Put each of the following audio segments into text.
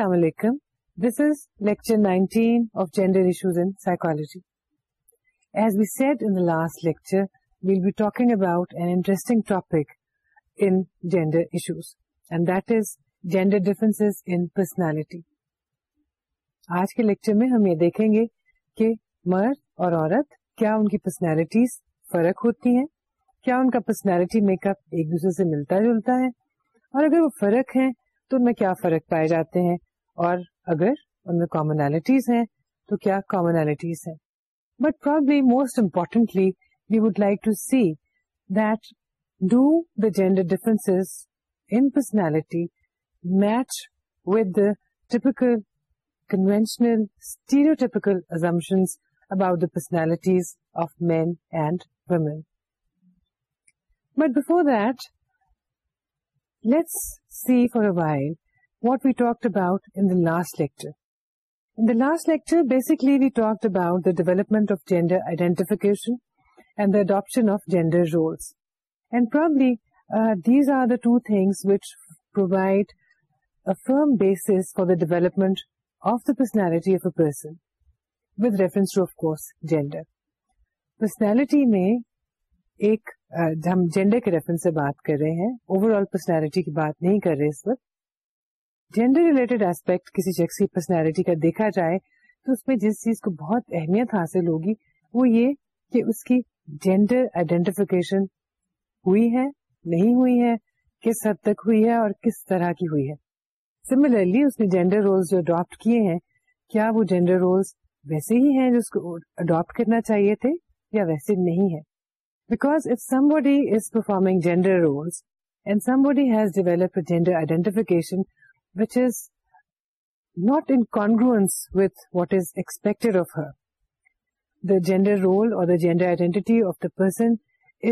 السلام علیکم this is lecture of gender issues in psychology as we said in last lecture we'll be talking about an interesting topic in gender issues and that is gender difference personality آج کے lecture میں ہم یہ دیکھیں گے کہ مر اور عورت کیا ان کی پرسنالٹیز فرق ہوتی ہیں کیا ان کا پرسنالٹی میک اپ ایک دوسرے سے ملتا جلتا ہے اور اگر وہ فرق ہیں تو ان میں کیا فرق پائے جاتے ہیں اور اگر ان میں کامنالٹیز ہیں تو کیا کامنالٹیز ہیں but probably most importantly we would like to see that do the gender difference in personality match with the typical conventional stereotypical assumptions about the personalities of men and women but before that let's see for a while what we talked about in the last lecture. In the last lecture, basically we talked about the development of gender identification and the adoption of gender roles. And probably uh, these are the two things which provide a firm basis for the development of the personality of a person with reference to, of course, gender. Personality may ایک ہم gender کے reference سے بات کر رہے ہیں over all personality کی بات نہیں کر رہے اس وقت جینڈر ریلیٹڈ ایسپیکٹ کسی شخص کی پرسنالٹی کا دیکھا جائے تو اس میں جس چیز کو بہت اہمیت حاصل ہوگی وہ یہ کہ اس کی جینڈر ہوئی ہے نہیں ہوئی ہے کس حد تک ہوئی ہے اور کس طرح کی ہوئی ہے سملرلی اس نے جینڈر رولس جو اڈاپٹ کیے ہیں کیا وہ جینڈر رولس ویسے ہی ہیں جو اس کو اڈاپٹ کرنا چاہیے تھے یا ویسے نہیں ہے because of some body is performing gender roles and some body has develop gender identification which is not in congruence with what is expect of her the gender role or the gender identity of the person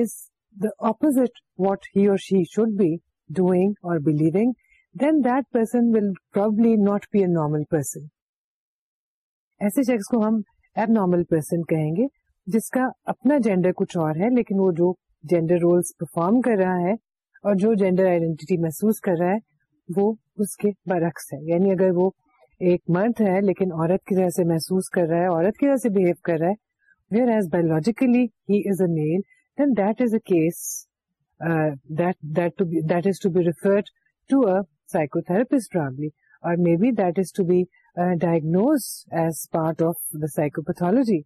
is the opposite what he or she should be doing or believing then that person will probably not be a normal person ایسے شخص کو ہم اب normal person کہیں گے جس کا اپنا جینڈر کچھ اور ہے لیکن وہ جو جینڈر رولس پرفارم کر رہا ہے اور جو جینڈر آئیڈینٹی محسوس کر رہا ہے وہ اس کے برعکس ہے یعنی اگر وہ ایک مرد ہے لیکن عورت کی طرح سے محسوس کر رہا ہے اور may be that is to be diagnose as part of psychopathology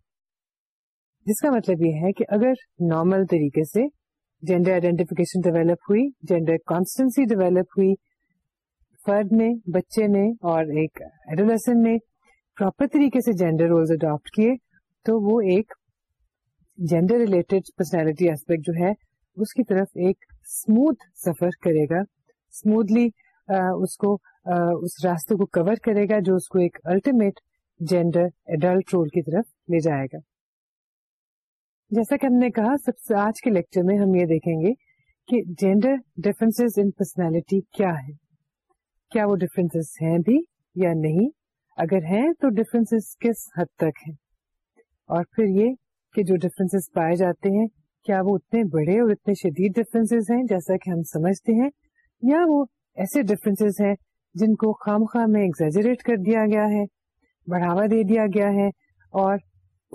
جس کا مطلب یہ ہے کہ اگر نارمل طریقے سے جینڈر آئیڈینٹیفکیشن ڈیولپ ہوئی جینڈر کانسٹنسی ڈیولپ ہوئی فرد نے بچے نے اور ایک ایڈولسن نے پراپر طریقے سے جینڈر رولز اڈاپٹ کیے تو وہ ایک جینڈر ریلیٹڈ پرسنالٹی ایسپیکٹ جو ہے اس کی طرف ایک اسموتھ سفر کرے گا اسموتھلی اس کو اس راستے کو کور کرے گا جو اس کو ایک الٹیمیٹ جینڈر ایڈلٹ رول کی طرف لے جائے گا جیسا کہ ہم نے کہا سب سے آج کے لیکچر میں ہم یہ دیکھیں گے کہ جینڈر ڈفرینس ان پرسنالٹی کیا ہے کیا وہ ڈفرینس ہیں بھی یا نہیں اگر ہیں تو ڈفرینس کس حد تک ہیں اور پھر یہ کہ جو ڈفرینس پائے جاتے ہیں کیا وہ اتنے بڑے اور اتنے شدید ڈفرینس ہیں جیسا کہ ہم سمجھتے ہیں یا وہ ایسے ڈفرینس ہیں جن کو خام خواہ میں ایگزیجریٹ کر دیا گیا ہے بڑھاوا دے دیا گیا ہے اور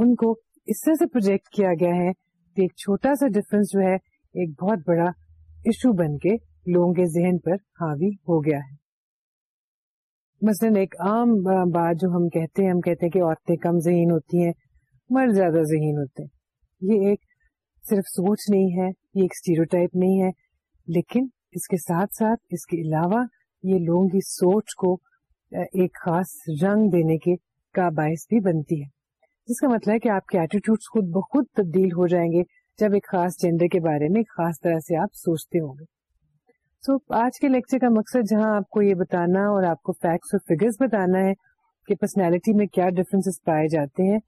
ان کو اس طرح سے پروجیکٹ کیا گیا ہے کہ ایک چھوٹا سا ڈفرینس جو ہے ایک بہت بڑا ایشو بن کے لوگوں کے ذہن پر حاوی ہو گیا ہے مثلاً ایک عام بات جو ہم کہتے ہیں ہم کہتے ہیں کہ عورتیں کم ذہین ہوتی ہیں مرد زیادہ ذہین ہوتے ہیں یہ ایک صرف سوچ نہیں ہے یہ ایک اسٹیریوٹائپ نہیں ہے لیکن اس کے ساتھ ساتھ اس کے علاوہ یہ لوگوں کی سوچ کو ایک خاص رنگ دینے کے کا باعث بھی بنتی ہے جس کا مطلب ہے کہ آپ کے ایٹیٹیوڈ خود بخود تبدیل ہو جائیں گے جب ایک خاص جینڈر کے بارے میں ایک خاص طرح سے آپ سوچتے ہوں گے so, آج کے لیکچر کا مقصد جہاں آپ کو یہ بتانا اور آپ کو فیکٹس اور فیگرس بتانا ہے کہ پرسنالٹی میں کیا ڈفرینس پائے جاتے ہیں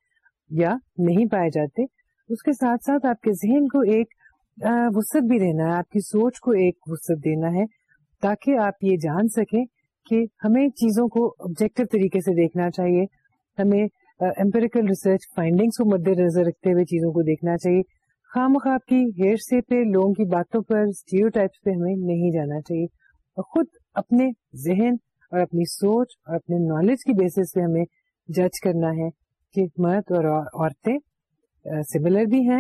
یا نہیں پائے جاتے اس کے ساتھ ساتھ آپ کے ذہن کو ایک وسط بھی دینا ہے آپ کی سوچ کو ایک وسط دینا ہے تاکہ آپ یہ جان سکیں کہ ہمیں چیزوں کو آبجیکٹو طریقے سے دیکھنا چاہیے ہمیں امپیریکل ریسرچ فائنڈنگس کو مد نظر رکھتے ہوئے چیزوں کو دیکھنا چاہیے خام خواب کی ہیر سے پہ لوگوں کی باتوں پر ٹائپس پہ ہمیں نہیں جانا چاہیے اور خود اپنے ذہن اور اپنی سوچ اور اپنے نالج کی بیسس پہ ہمیں جج کرنا ہے کہ مرد اور عورتیں سملر بھی ہیں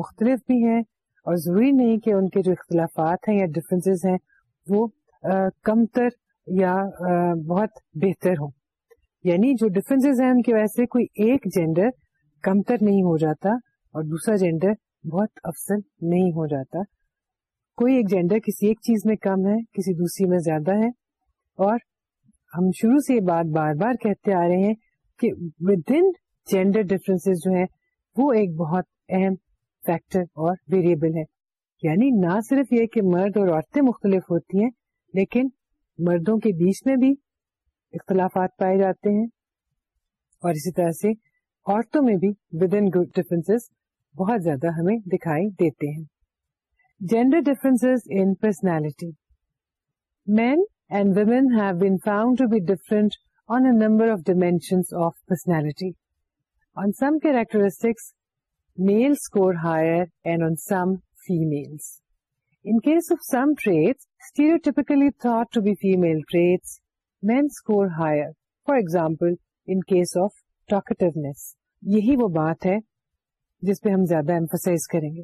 مختلف بھی ہیں اور ضروری نہیں کہ ان کے جو اختلافات ہیں یا ڈفرینسز ہیں وہ کم تر یا بہت بہتر ہوں یعنی جو ڈفرینسز ہیں ان کی وجہ سے کوئی ایک جینڈر کمتر نہیں ہو جاتا اور دوسرا جینڈر بہت افسر نہیں ہو جاتا کوئی ایک جینڈر کسی ایک چیز میں کم ہے کسی دوسری میں زیادہ ہے اور ہم شروع سے یہ بات بار بار کہتے آ رہے ہیں کہ ود ان جینڈر ڈفرینس جو وہ ایک بہت اہم فیکٹر اور ویریبل ہے یعنی نہ صرف یہ کہ مرد اور عورتیں مختلف ہوتی ہیں لیکن مردوں کے بیچ میں بھی اختلافات پائے جاتے ہیں اور اسی طرح سے عورتوں میں بھی ود ان ڈفرینس بہت زیادہ ہمیں دکھائی دیتے ہیں gender difference in personality men and have been found to be different on a number of dimension of personality on some characteristics male score higher and on some female female men score higher for example of talkativeness یہی وہ بات ہے جس پہ ہم زیادہ emphasize کریں گے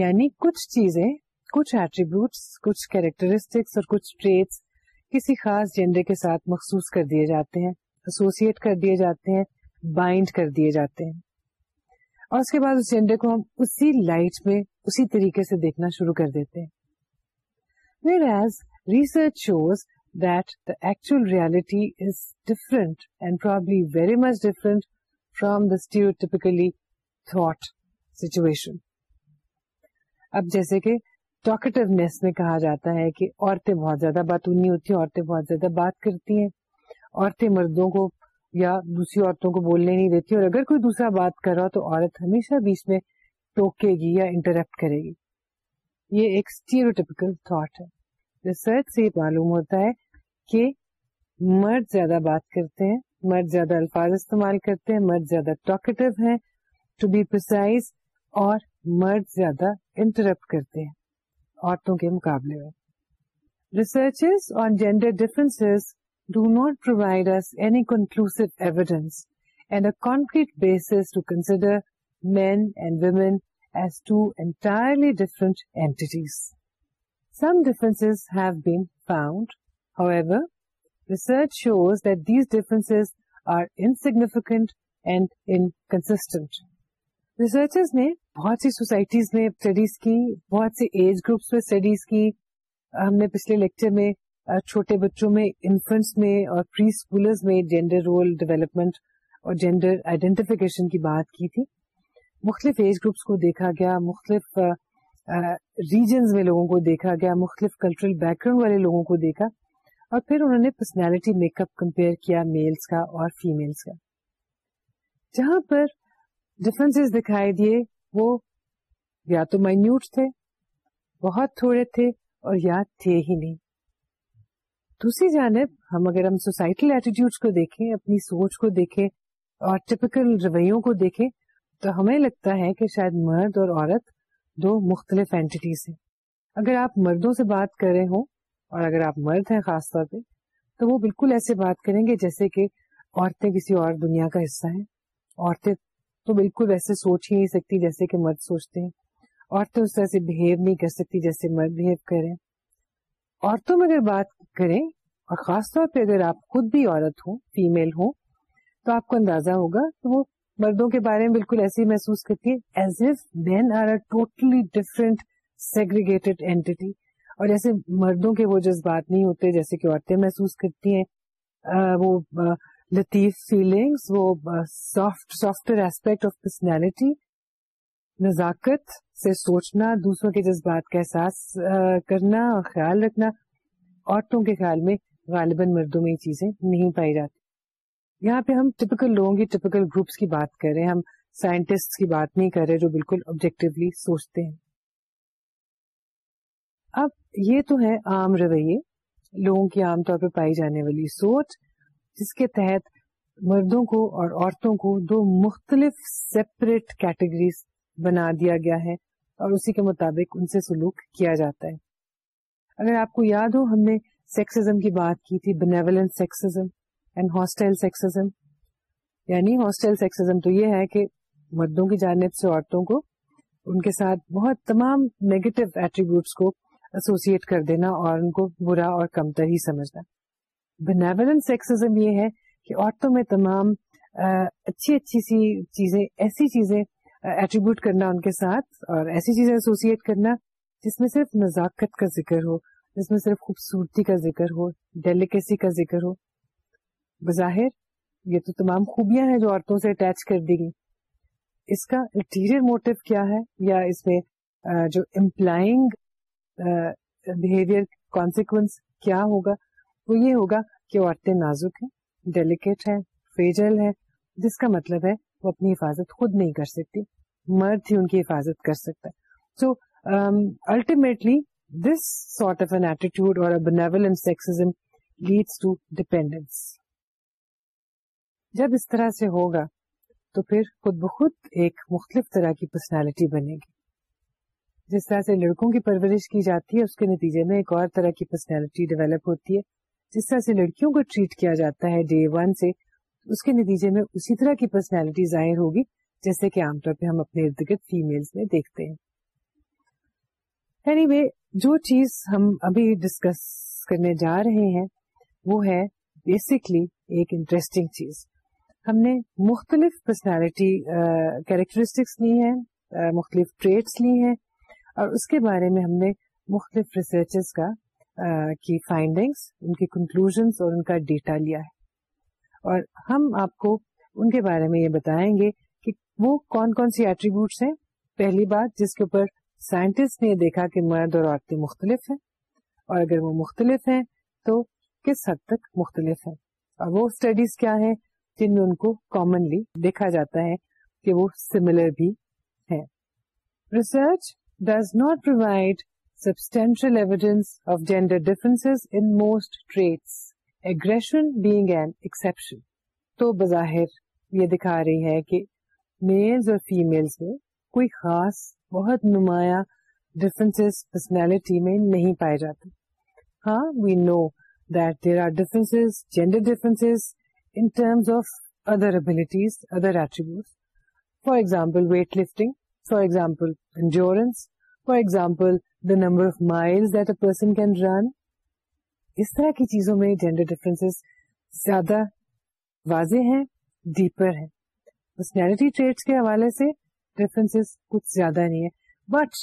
یعنی کچھ چیزیں کچھ ایٹریبیوٹس کچھ کیریکٹرسٹکس اور کچھ ٹریٹس کسی خاص جینڈے کے ساتھ مخصوص کر دیے جاتے ہیں ایسوسیٹ کر دیے جاتے ہیں بائنڈ کر دیے جاتے ہیں اور اس کے بعد اس جینڈے کو ہم اسی لائٹ میں اسی طریقے سے دیکھنا شروع کر دیتے ہیں whereas research shows that the actual reality is different and probably very much different from the thought situation اب جیسے کہ میں کہا جاتا ہے کہ عورتیں بہت زیادہ باتون نہیں ہوتی بہت زیادہ بات کرتی ہیں عورتیں مردوں کو یا دوسری عورتوں کو بولنے نہیں دیتی اور اگر کوئی دوسرا بات کر رہا تو عورت ہمیشہ بیچ میں ٹوکے گی یا انٹرپٹ کرے گی یہ ایک اسٹیوٹیپیکل تھاٹ ہے ریسرچ سے یہ معلوم ہوتا ہے کہ مرد زیادہ بات کرتے ہیں مرد زیادہ الفاظ استعمال کرتے ہیں مرد زیادہ ٹاکٹو ہیں ٹو بی پرائز اور مرد زیادہ انٹرپٹ کرتے ہیں عورتوں کے مقابلے میں research on gender difference do not provide us any conclusive evidence and a concrete basis to consider men and women as two entirely different entities some difference ever research shows that these differences are insignificant and inconsistent researchers نے بہت سی societies میں studies کی بہت سی age groups میں studies کی ہم نے پچھلے لیکچر میں چھوٹے بچوں میں انفنٹس میں اور پری اسکولرز میں جینڈر رول ڈیولپمنٹ اور جینڈر آئیڈینٹیفیکیشن کی بات کی تھی مختلف ایج گروپس کو دیکھا گیا مختلف ریجنز میں لوگوں کو دیکھا گیا مختلف کلچرل بیک گراؤنڈ والے لوگوں کو دیکھا اور پھر انہوں نے پرسنالٹی میک اپ کمپیئر کیا میلس کا اور فیملس کا جہاں پر ڈفرینس دکھائی دیے وہ یا تو مائنیوٹ تھے بہت تھوڑے تھے اور یا تھے ہی نہیں دوسری جانب ہم اگر ہم سوسائٹل ایٹیٹیوڈ کو دیکھیں اپنی سوچ کو دیکھیں اور ٹپکل رویوں کو دیکھیں تو ہمیں لگتا ہے کہ شاید مرد اور عورت دو مختلف اینٹیز ہیں اگر آپ مردوں سے بات کر رہے ہوں اور اگر آپ مرد ہیں خاص طور پہ تو وہ بالکل ایسے بات کریں گے جیسے کہ عورتیں کسی اور دنیا کا حصہ ہیں عورتیں تو بالکل ویسے سوچ ہی نہیں سکتی جیسے کہ مرد سوچتے ہیں عورتیں اس طرح سے بہیو نہیں کر سکتی جیسے مرد بہیو کریں عورتوں میں اگر بات کریں اور خاص طور پہ اگر آپ خود بھی عورت ہوں فیمل ہوں تو آپ کو اندازہ ہوگا تو وہ مردوں کے بارے میں بالکل ایسے ہی محسوس کرتی ہے as men are a totally different segregated entity اور جیسے مردوں کے وہ جذبات نہیں ہوتے جیسے کہ عورتیں محسوس کرتی ہیں وہ لطیف فیلنگس وہ soft softer aspect of personality نزاکت سے سوچنا دوسروں کے جذبات کا احساس کرنا اور خیال رکھنا عورتوں کے خیال میں غالباً مردوں میں یہ چیزیں نہیں پائی جاتی یہاں پہ ہم ٹپکل لوگوں کی ٹپکل گروپس کی بات کر رہے ہیں ہم سائنٹسٹ کی بات نہیں کر رہے جو بالکل آبجیکٹولی سوچتے ہیں اب یہ تو ہے عام رویے لوگوں کی عام طور پہ پائی جانے والی سوچ جس کے تحت مردوں کو اور عورتوں کو دو مختلف سیپریٹ کیٹیگریز بنا دیا گیا ہے اور اسی کے مطابق ان سے سلوک کیا جاتا ہے اگر آپ کو یاد ہو ہم نے سیکسزم کی بات کی تھی benevolent sexism and hostile sexism یعنی ہاسٹل سیکسزم تو یہ ہے کہ مردوں کی جانب سے عورتوں کو ان کے ساتھ بہت تمام نیگیٹو ایٹریبیوٹس کو ایسوسیٹ کر دینا اور ان کو برا اور کمتر ہی سمجھنا سیکسزم یہ ہے کہ عورتوں میں تمام اچھی اچھی سی چیزیں ایسی چیزیں ایٹریبیوٹ کرنا ان کے ساتھ اور ایسی چیزیں ایسوسیٹ کرنا جس میں صرف نزاکت کا ذکر ہو جس میں صرف خوبصورتی کا ذکر ہو ڈیلیکیسی کا ذکر ہو بظاہر یہ تو تمام خوبیاں ہیں جو عورتوں سے اٹیچ کر دی گئی اس کا انٹیریئر موٹو کیا ہے یا اس میں جو امپلائنگ بہیویئر کانسیکوینس کیا ہوگا وہ یہ ہوگا کہ وہ عورتیں نازک ہیں ڈیلیکیٹ ہیں فیجل ہیں جس کا مطلب ہے وہ اپنی حفاظت خود نہیں کر سکتی مرد ہی ان کی حفاظت کر سکتا ہے so ultimately this sort of an attitude اور لیڈس ٹو ڈیپینڈینس جب اس طرح سے ہوگا تو پھر خود بخود ایک مختلف طرح کی پرسنالٹی بنے گی جس طرح سے لڑکوں کی پرورش کی جاتی ہے اس کے نتیجے میں ایک اور طرح کی پرسنالٹی ڈیولپ ہوتی ہے جس طرح سے لڑکیوں کو ٹریٹ کیا جاتا ہے ڈے ون سے اس کے نتیجے میں اسی طرح کی پرسنالٹی ظاہر ہوگی جیسے کہ عام طور پہ ہم اپنے ارد گرد فیمل میں دیکھتے ہیں anyway, جو چیز ہم ابھی ڈسکس کرنے جا رہے ہیں وہ ہے بیسکلی ایک انٹرسٹنگ چیز ہم نے مختلف پرسنالٹی کیریکٹرسٹکس لی ہیں مختلف ٹریٹس لی ہیں اور اس کے بارے میں ہم نے مختلف آ, کی فائنڈنگس ان کے کنکلوژ اور ان کا ڈیٹا لیا ہے اور ہم آپ کو ان کے بارے میں یہ بتائیں گے کہ وہ کون کون سی ایٹریبیوٹس ہیں پہلی بات جس کے اوپر سائنٹسٹ نے یہ دیکھا کہ مرد اور عورتیں مختلف ہیں اور اگر وہ مختلف ہیں تو کس حد تک مختلف ہیں اور وہ اسٹڈیز کیا ہیں جن میں ان کو کامنلی دیکھا جاتا ہے کہ وہ سملر بھی ہے research does not provide substantial evidence of gender difference in most traits aggression being and exception تو بظاہر یہ دکھا رہی ہے کہ میلز اور فیملس میں کوئی خاص بہت نمایاں ڈفرنس پرسنالٹی میں نہیں پائے جاتے ہاں we know that there are difference gender in terms of other abilities other attributes for example weight lifting for example endurance for example the number of mile person can run اس طرح کی چیزوں میں جینڈر ڈفرینس زیادہ واضح ہیں deeper ہیں personality traits کے حوالے سے ڈفرینس کچھ زیادہ نہیں ہے but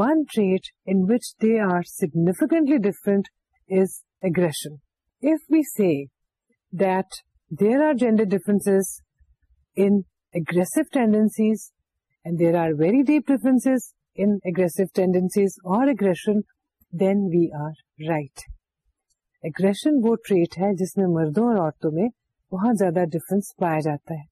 one trait in which they are significantly different is aggression if we see that there are gender difference in aggressive tendencies and there are very deep differences in aggressive tendencies or aggression, then we are right. Aggression وہ trait ہے جس میں مردوں اور عورتوں میں بہت زیادہ ڈفرنس پایا جاتا ہے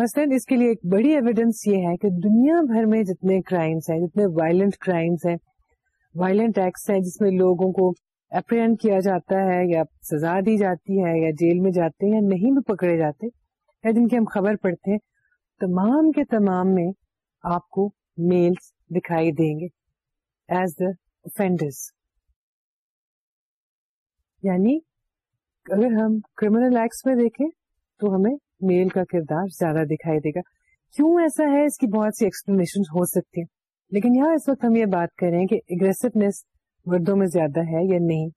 مثلاً اس کے لیے ایک بڑی ایویڈینس یہ ہے کہ دنیا بھر میں جتنے کرائمس ہیں جتنے وائلنٹ کرائمس ہیں وائلنٹ ایکٹس ہیں جس میں لوگوں کو اپریئنٹ کیا جاتا ہے یا سزا دی جاتی ہے یا جیل میں جاتے ہیں یا نہیں بھی پکڑے جاتے یا جن کی ہم خبر پڑھتے ہیں تمام کے تمام میں آپ کو میل دکھائی دیں گے ایز دا افینڈرس یعنی اگر ہم ایکٹس میں دیکھیں تو ہمیں میل کا کردار زیادہ دکھائی دے گا کیوں ایسا ہے اس کی بہت سی ایکسپلینیشن ہو سکتی ہیں لیکن یہاں اس وقت ہم یہ بات کریں کہ اگریسونیس مردوں میں زیادہ ہے یا نہیں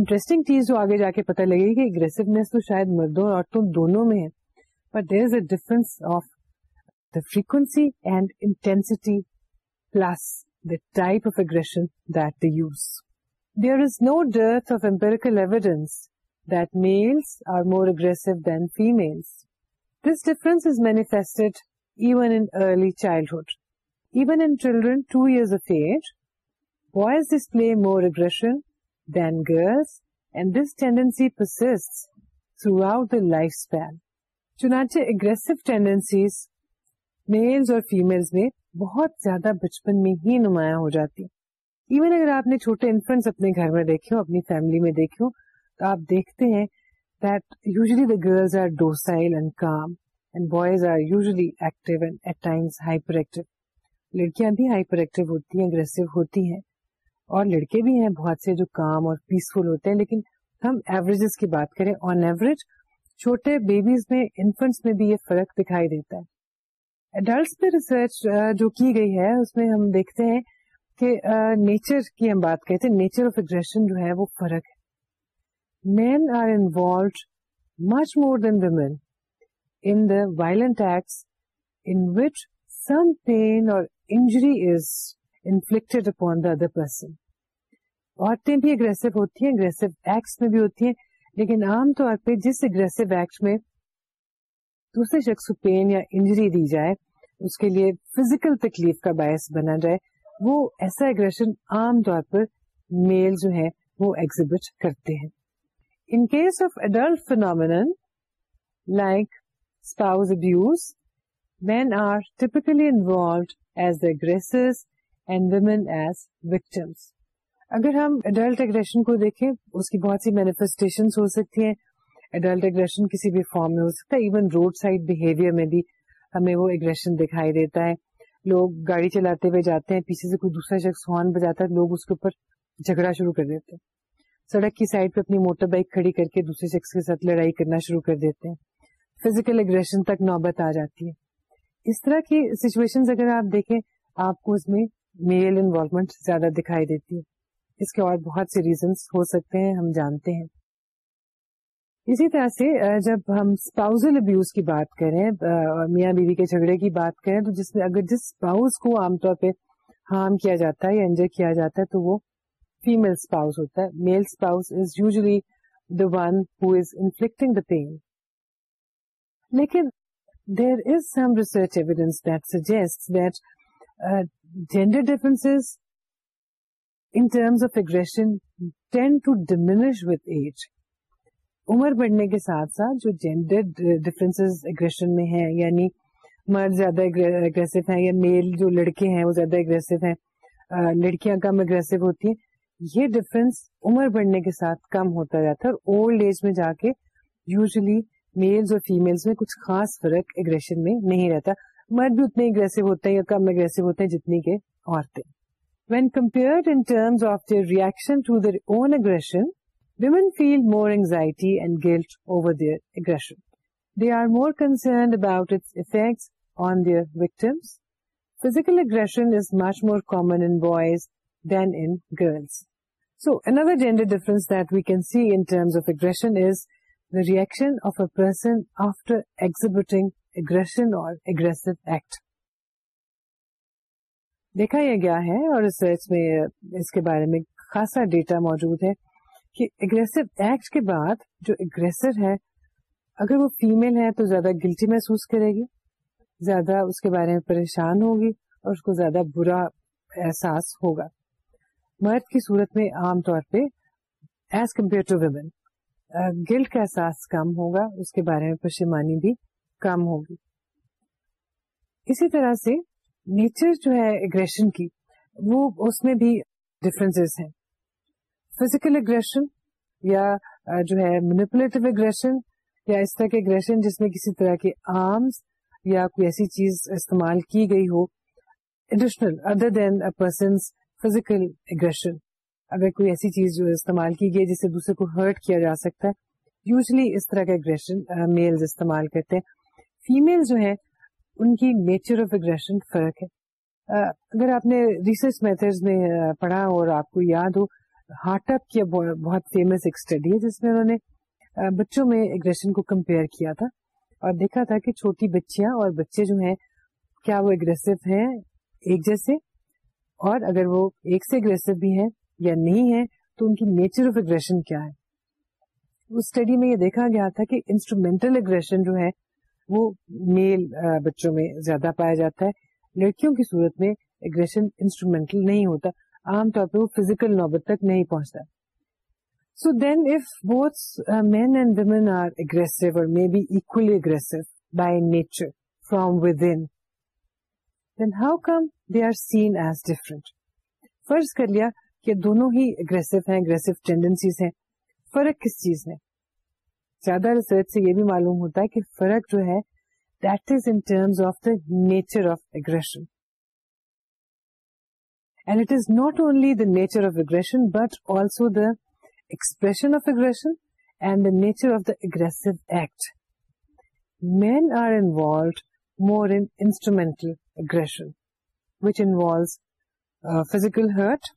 انٹرسٹنگ چیز جو آگے جا کے پتہ لگے گی کہ اگریسونیس تو شاید مردوں اور عورتوں دونوں میں ہے But there is a difference of the frequency and intensity plus the type of aggression that they use. There is no dearth of empirical evidence that males are more aggressive than females. This difference is manifested even in early childhood. Even in children 2 years of age, boys display more aggression than girls, and this tendency persists throughout the lifespan. چنانچہ aggressive tendencies males اور females میں بہت زیادہ بچپن میں ہی نمایاں ہو جاتی even اگر آپ نے چھوٹے اپنے گھر میں میں دیکھے دیکھے ہو ہو اپنی فیملی تو آپ دیکھتے ہیں that usually the girls are docile and calm and boys are usually active and at hyperactive لڑکیاں بھی ہائپر ایکٹیو ہوتی ہیں اگریسو ہوتی ہیں اور لڑکے بھی ہیں بہت سے جو کام اور پیسفل ہوتے ہیں لیکن ہم ایوریجز کی بات کریں آن ایوریج چھوٹے بیبیز میں انفنٹس میں بھی یہ فرق دکھائی دیتا ہے ایڈلٹس پہ ریسرچ جو کی گئی ہے اس میں ہم دیکھتے ہیں کہ نیچر کی ہم بات کہتے ہیں نیچر آف اگریشن جو ہے وہ فرق ہے men are involved much more than women in the violent acts in which some pain or injury is inflict upon the other person عورتیں بھی اگریسو ہوتی ہیں اگریسو ایکٹس میں بھی ہوتی ہیں لیکن عام طور پہ جس اگریس ایکٹ میں دوسرے شخص کو پین یا انجری دی جائے اس کے لیے فزیکل تکلیف کا باعث بنا جائے وہ ایسا اگریشن عام طور پر میل جو ہے وہ ایگزیبٹ کرتے ہیں in case of adult phenomena like spouse abuse men are typically involved as aggressor and women as victims اگر ہم اڈلٹ اگریشن کو دیکھیں اس کی بہت سی مینیفیسٹیشن ہو سکتی ہیں اڈلٹ اگریشن کسی بھی فارم میں ہو سکتا ہے ایون روڈ سائڈ بہیویئر میں بھی ہمیں وہ اگریشن دکھائی دیتا ہے لوگ گاڑی چلاتے ہوئے جاتے ہیں پیچھے سے کوئی دوسرا شخص ہارن بجاتا ہے لوگ اس کے اوپر جھگڑا شروع کر دیتے ہیں سڑک کی سائڈ پہ اپنی موٹر بائک کھڑی کر کے دوسرے شخص کے ساتھ لڑائی کرنا شروع کر دیتے ہیں فزیکل اگریشن تک نوبت آ جاتی ہے اس طرح کی سچویشن اگر آپ دیکھیں آپ کو اس میں میل انوالومنٹ زیادہ دکھائی دیتی ہے اس کے اور بہت سے ریزنس ہو سکتے ہیں ہم جانتے ہیں اسی طرح سے جب ہم اسپاؤزل ابیوز کی بات کریں میاں بیوی کے جھگڑے کی بات کریں تو جس میں اگر جس اسپاؤز کو عام طور پہ ہارم کیا جاتا ہے یا انجر کیا جاتا ہے تو وہ فیمل اسپاؤز ہوتا ہے male spouse is usually the one who is inflicting the pain لیکن there is some research evidence that suggest that gender difference in terms of aggression tend to diminish with age عمر بڑھنے کے ساتھ ساتھ جو gender difference aggression میں ہیں یعنی مرد زیادہ اگریسو ہیں یا میل جو لڑکے ہیں وہ زیادہ اگریسو ہیں لڑکیاں کم اگریسو ہوتی ہیں یہ ڈفرینس عمر بڑھنے کے ساتھ کم ہوتا جاتا ہے اور اولڈ ایج میں جا کے یوزلی میلز اور فیملس میں کچھ خاص فرق اگریشن میں نہیں رہتا مرد بھی اتنے اگریسو ہوتے ہیں یا کم اگریسو ہوتے ہیں جتنی کہ عورتیں When compared in terms of their reaction to their own aggression, women feel more anxiety and guilt over their aggression. They are more concerned about its effects on their victims. Physical aggression is much more common in boys than in girls. So, another gender difference that we can see in terms of aggression is the reaction of a person after exhibiting aggression or aggressive act. دیکھا یہ گیا ہے اور research میں اس کے بارے میں خاصا ڈیٹا موجود ہے کہ اگریسو ایکٹ کے کے بعد جو ہے ہے اگر وہ فیمل تو زیادہ زیادہ گلٹی محسوس کرے گی اس بارے میں پریشان ہوگی اور اس کو زیادہ برا احساس ہوگا مرد کی صورت میں عام طور پہ as compared to women guilt کا احساس کم ہوگا اس کے بارے میں پشیمانی بھی کم ہوگی اسی طرح سے نیچر جو ہے اگریشن کی وہ اس میں بھی ڈفرینس ہیں فزیکل اگریشن یا جو ہے مینپولیٹو اگریشن یا اس طرح کے اگریشن جس میں کسی طرح کے آرمس یا کوئی ایسی چیز استعمال کی گئی ہو additional other than a person's physical aggression اگر کوئی ایسی چیز جو استعمال کی گئی جسے دوسرے کو ہرٹ کیا جا سکتا ہے یوزلی اس طرح کا اگریشن میلز استعمال کرتے ہیں فیمل جو ہیں ان کی نیچر آف اگریشن فرق ہے اگر آپ نے ریسرچ میتھڈ میں پڑھا اور آپ کو یاد ہو ہارٹ اپ بہت فیمس ایک اسٹڈی ہے جس میں انہوں نے بچوں میں اگریشن کو کمپیئر کیا تھا اور دیکھا تھا کہ چھوٹی بچیاں اور بچے جو ہیں کیا وہ اگریسو ہیں ایک جیسے اور اگر وہ ایک سے اگریسو بھی ہیں یا نہیں ہے تو ان کی نیچر آف اگریشن کیا ہے اس اسٹڈی میں یہ دیکھا گیا تھا کہ انسٹرومینٹل اگریشن جو ہے وہ میل بچوں میں زیادہ پایا جاتا ہے لڑکیوں کی صورت میں اگریشن انسٹرومینٹل نہیں ہوتا عام طور پہ وہ فزیکل نوبت تک نہیں پہنچتا so then if both men and women are aggressive اور may be equally aggressive by nature from within then how come they are seen as different فرض کر لیا کہ دونوں ہی اگریسو ہیں اگریسو ٹینڈنسیز ہیں فرق کس چیز میں زیادہ ریسرچ سے یہ بھی معلوم ہوتا ہے کہ فرق جو ہے that is in terms of the nature of aggression and it is not only the nature of aggression but also the expression of aggression and the nature of the aggressive act men are involved more instrumental aggression which involves physical hurt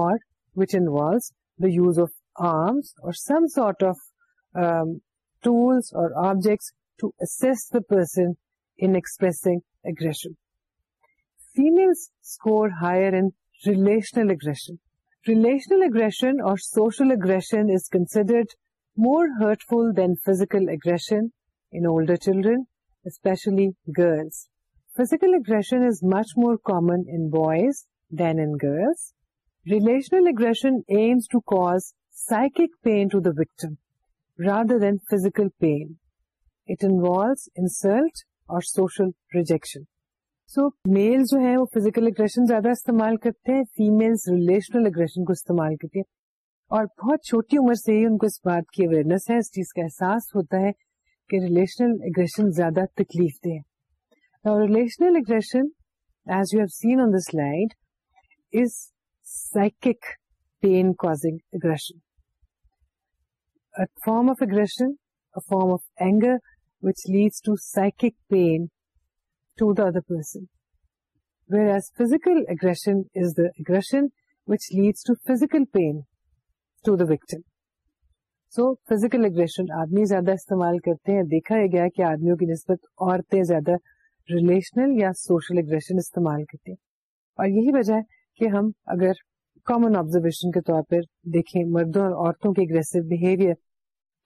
or which involves the use of arms or some sort of Um, tools or objects to assess the person in expressing aggression. Females score higher in relational aggression. Relational aggression or social aggression is considered more hurtful than physical aggression in older children, especially girls. Physical aggression is much more common in boys than in girls. Relational aggression aims to cause psychic pain to the victim rather than full push rejection so میل جو ہے وہ physical aggression زیادہ استعمال کرتے ہیں female relational aggression کو استعمال کرتے ہیں اور بہت چھوٹی عمر سے ہی ان کو اس بات کی اویئرنیس ہے اس چیز کا احساس ہوتا ہے کہ ریلیشنل اگریشن زیادہ تکلیف دے relational aggression as you have seen on the slide is psych pain causing aggression form of aggression form of anger other personal pain to the victim so physical aggression آدمی زیادہ استعمال کرتے ہیں دیکھا گیا کہ آدمیوں کی نسبت عورتیں زیادہ ریلیشنل یا سوشل اگریشن استعمال کرتے ہیں اور یہی وجہ کہ ہم اگر کامن آبزرویشن کے طور پر دیکھیں مردوں اور عورتوں کے اگریسو بہیویئر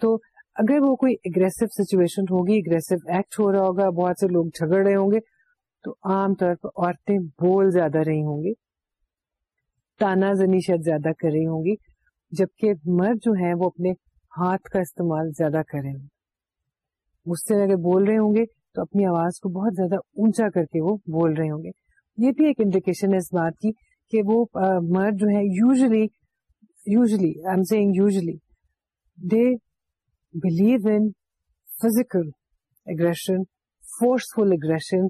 تو اگر وہ کوئی اگریسو سچویشن ہوگی اگریسو ایکٹ ہو رہا ہوگا بہت سے لوگ جھگڑ رہے ہوں گے تو عام طور پر عورتیں بول زیادہ رہی ہوں گی تانا زنی شاید زیادہ کر رہی ہوں گی جبکہ مرد جو ہیں وہ اپنے ہاتھ کا استعمال زیادہ کر رہے ہوں گے اس سے اگر بول رہے ہوں گے تو اپنی آواز کو بہت زیادہ اونچا کر کے وہ بول رہے ہوں گے یہ بھی ایک انڈیکیشن ہے اس بات کی کہ وہ مرد جو ہے usually usually I am seeing usually they believe in physical aggression forceful aggression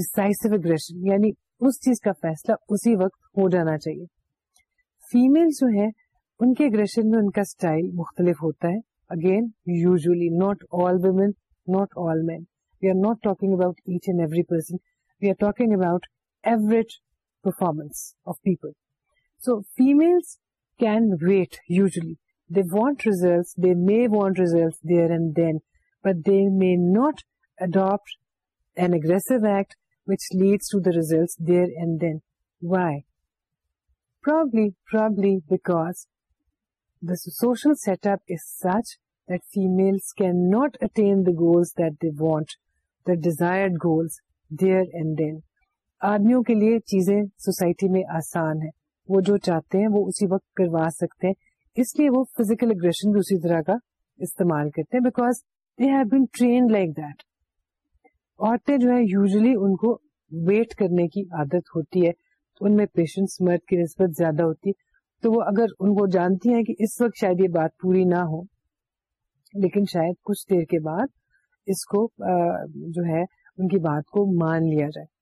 decisive aggression یعنی اس چیز کا فیصلہ اسی وقت ہو جانا چاہیے فیمل جو ہے ان کے اگریشن میں ان کا اسٹائل مختلف ہوتا ہے again usually not all women not all men we are not talking about each and every person we are talking about average performance of people. So females can wait usually. They want results, they may want results there and then, but they may not adopt an aggressive act which leads to the results there and then. Why? Probably because the social setup is such that females cannot attain the goals that they want, the desired goals there and then. آدمیوں کے لیے چیزیں society میں آسان ہے وہ جو چاہتے ہیں وہ اسی وقت کروا سکتے ہیں اس لیے وہ فیزیکل اگریشن بھی اسی طرح کا استعمال کرتے ہیں because they have been trained like that عورتیں جو ہے یوزلی ان کو ویٹ کرنے کی عادت ہوتی ہے ان میں پیشنٹس مرد کی نسبت زیادہ ہوتی ہے تو وہ اگر ان کو جانتی ہیں کہ اس وقت شاید یہ بات پوری نہ ہو لیکن شاید کچھ دیر کے بعد اس کو جو ہے ان کی بات کو مان لیا جائے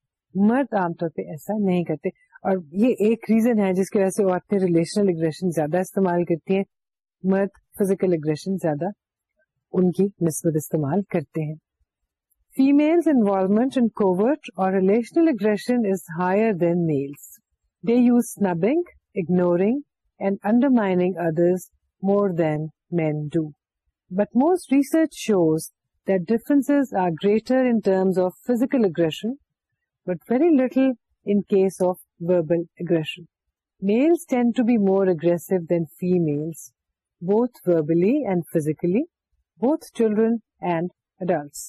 مرد عام طور پہ ایسا نہیں کرتے اور یہ ایک ریزن ہے جس کی وجہ سے عورتیں ریلیشنل اگریشن زیادہ استعمال کرتی ہیں مرد فزیکل اگریشن زیادہ ان کی نسبت استعمال کرتے ہیں female involvement in covert or relational aggression is higher than males they use snubbing ignoring and undermining others more than men do but most research shows difference are greater in terms of physical aggression but very little in case of verbal aggression males tend to be more aggressive than female both verbally and physically both children and adults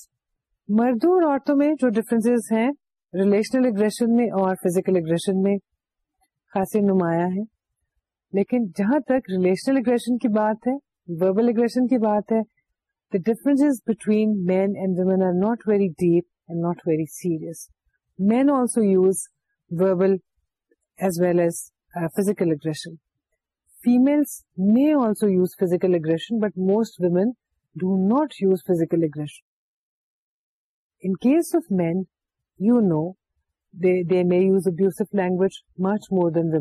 مردوں اور عورتوں میں جو difference ہیں relational aggression میں اور physical aggression میں خاصی نمایاں ہیں لیکن جہاں تک ریلیشنل اگریشن کی بات ہے وربل اگریشن کی بات ہے the difference between men and women are not very deep and not very serious men also use verbal as well as aggression but most may also use use aggression but most women do not use know, aggression in case of men you know they may use do. Language much more than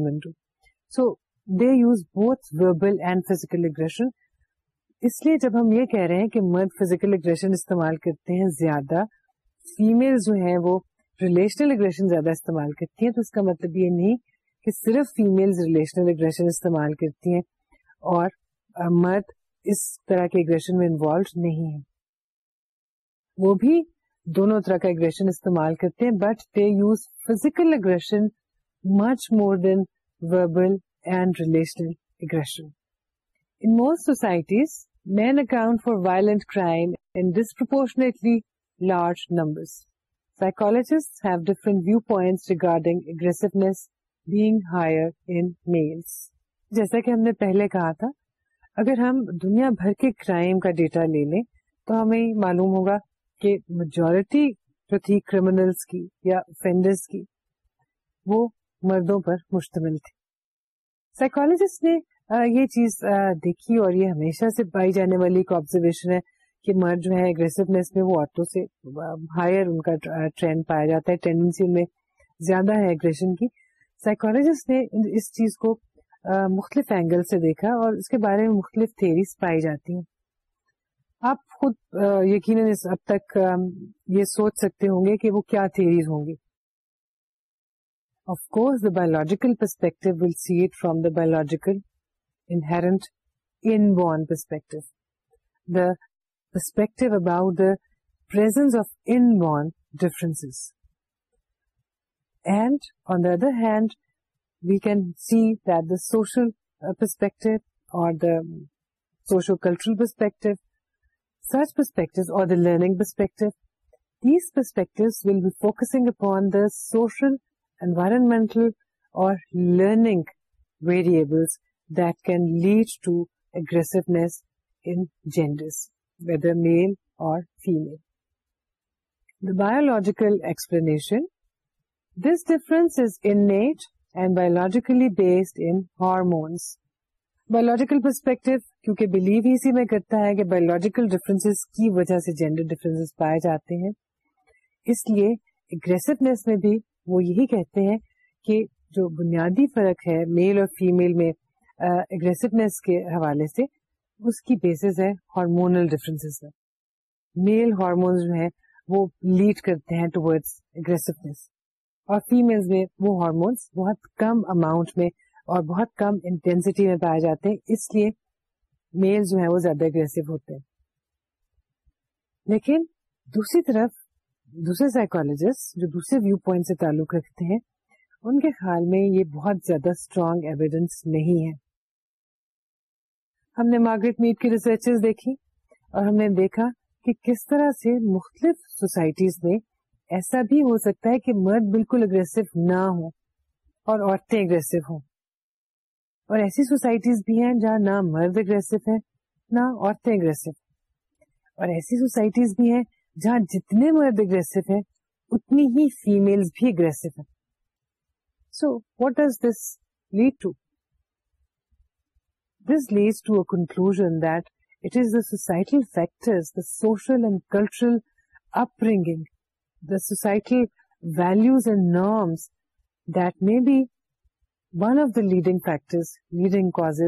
verbal and physical aggression اس لیے جب ہم یہ کہہ رہے ہیں کہ مرد فزیکل اگریشن استعمال کرتے ہیں زیادہ فیمل جو ہیں وہ ریلیشنل اگریشن زیادہ استعمال کرتی ہیں تو اس کا مطلب یہ نہیں کہ صرف فیمل ریلیشنل اگریشن استعمال کرتی ہیں اور مرد اس طرح کے اگریشن میں انوالو نہیں ہے وہ بھی دونوں طرح کا اگریشن استعمال کرتے ہیں but they use physical aggression much more than verbal and relational aggression in most societies men account for violent crime and disproportionately large numbers Psychologists have different viewpoints regarding aggressiveness being higher in males. جیسا کہ ہم نے پہلے کہا تھا اگر ہم دنیا بھر کے کرائم کا ڈیٹا لے لیں تو ہمیں معلوم ہوگا کہ میجورٹی جو تھی کریمنلس کی یا افینڈرس کی وہ مردوں پر مشتمل تھی سائیکولوجسٹ نے یہ چیز دیکھی اور یہ ہمیشہ سے پائی جانے والی ایک آبزرویشن ہے مرد جو ہے اگریسونیس میں وہ آٹو سے ہائر ہے آپ خود یقیناً اب تک یہ سوچ سکتے ہوں گے کہ وہ کیا تھیریز ہوں گی of biological perspective will see it from the biological born perspective perspective about the presence of inborn differences. And on the other hand, we can see that the social uh, perspective or the socio-cultural perspective, such perspectives or the learning perspective, these perspectives will be focusing upon the social, environmental or learning variables that can lead to aggressiveness in genders. Whether male or female the biological explanation this difference is innate and biologically based in hormones biological perspective کیونکہ believe ہی اسی میں کرتا ہے کہ biological difference کی وجہ سے جینڈر ڈفرینس پائے جاتے ہیں اس لیے اگریسونیس میں بھی وہ یہی کہتے ہیں کہ جو بنیادی فرق ہے میل اور فیمل میں اگریسونیس کے حوالے سے اس کی بیسز ہے ہارمونل ڈفرینس کا میل ہارمونس جو ہیں وہ لیڈ کرتے ہیں ٹوڈس اگریسونیس اور فیمل میں وہ ہارمونس بہت کم اماؤنٹ میں اور بہت کم انٹینسٹی میں پائے جاتے ہیں اس لیے میل جو ہیں وہ زیادہ اگریسو ہوتے ہیں لیکن دوسری طرف دوسرے سائیکولوجسٹ جو دوسرے ویو پوائنٹ سے تعلق رکھتے ہیں ان کے خیال میں یہ بہت زیادہ اسٹرانگ ایویڈینس نہیں ہے ہم نے مارگریٹ میٹ کی ریسرچ دیکھی اور ہم نے دیکھا کہ کس طرح سے مختلف سوسائٹیز میں ایسا بھی ہو سکتا ہے کہ مرد بالکل اگریسو نہ ہوں اور عورتیں اگریسو ہوں اور ایسی سوسائٹیز بھی ہیں جہاں نہ مرد اگریسو ہے نہ عورتیں اگریسو اور ایسی سوسائٹیز بھی ہیں جہاں جتنے مرد اگریسو ہیں اتنی ہی فیمل بھی اگریسو ہیں so what does this lead to this leads to a conclusion that it is the society factors the social and cultural upbringing the society values and norms that may be one of the leading factors leading cause